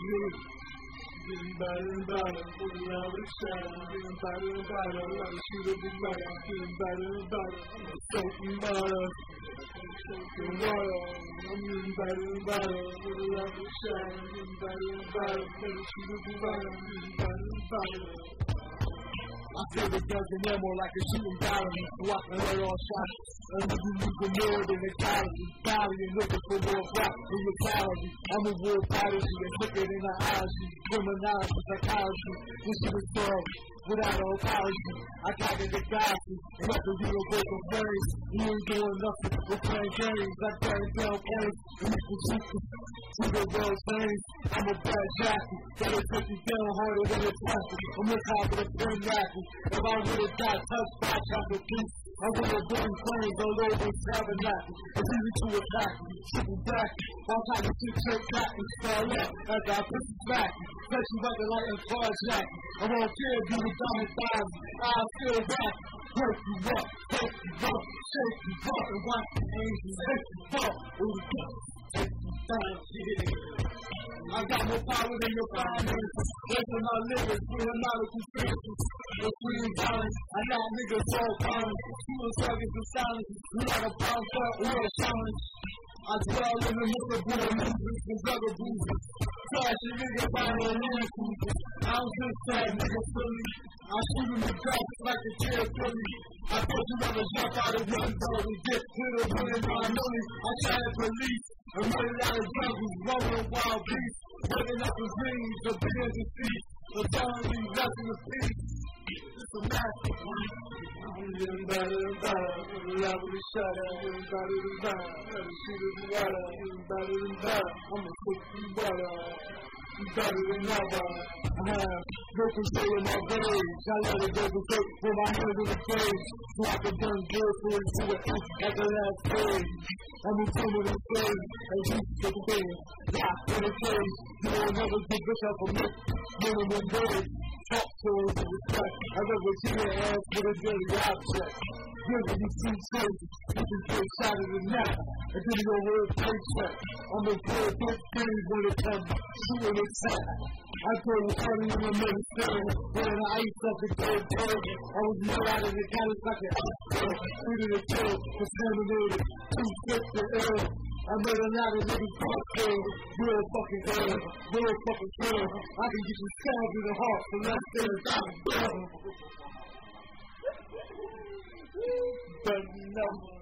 And better, I'm. I feel the guns and ammo like a shooting I can hurt all shots. And if you lose more than a calorie, battling looking for more rap for your calorie. I'm a war prodigy and quicker than an allergy. Criminality, psychology, this is dumb. Without no apology, I got it the gospel. And up the universal phrase, you ain't doing nothing. We're playing games like Barry Bell games. And you can shoot to the world's names. I'm a bad jacket, that'll take you down harder than a plastic. I'm on top of the pen racket. If I would've got touched by chocolate piece, I would've been flames all over the tabernacle. It's easy to attack triple back. All time to sit check back and stall up after I you back. Touch you light and jack. I won't care if you were diamond thighs. I'll still back. Break you up, break you up, shake you up, and watch the angels take you up. Ooh, take you down. I got more power than your finances. Listen my lyrics, doing medical fixes. The free balance, I got niggas all violent. Shooting targets in silence. We like a pound truck, we a challenge. I dwell in the midst of good movements and drugger bruises. Living cruisers. I don't just sad nigga. I shoot in the back like a kid Philly. I thought you never jump out of one dog and get hit put in my money. I shot at police. I'm running out of jungles, rolling wild beasts. Running up the dreams, the and feet. The felony left in the peace. It's a masterpiece. I'm better. The the. I'm. I'm. I'm a. I'm than ever. Have no control in my rage. I let it berserk for my hands in the cage. I can burn good for it to an ink at the last page. I'm a permanent slave. And you get the thing. In a cage. You never get this up from me. Minimum wage. Talk to with respect. I never see your ass with a dirty object. Giving you two changes. You can get in the neck. And give you a real paycheck. I'm a good big thing when it comes to an attack. I told you funny in the military. When I ice up the dead bird. I was more out of the Kawasaki. Treated a kill. Contaminated. Too sick to ill. I made a niggas fuck kill. Real fucking kill. Real fucking kill. I can get you stabbed in the heart for less than a dollar. But no.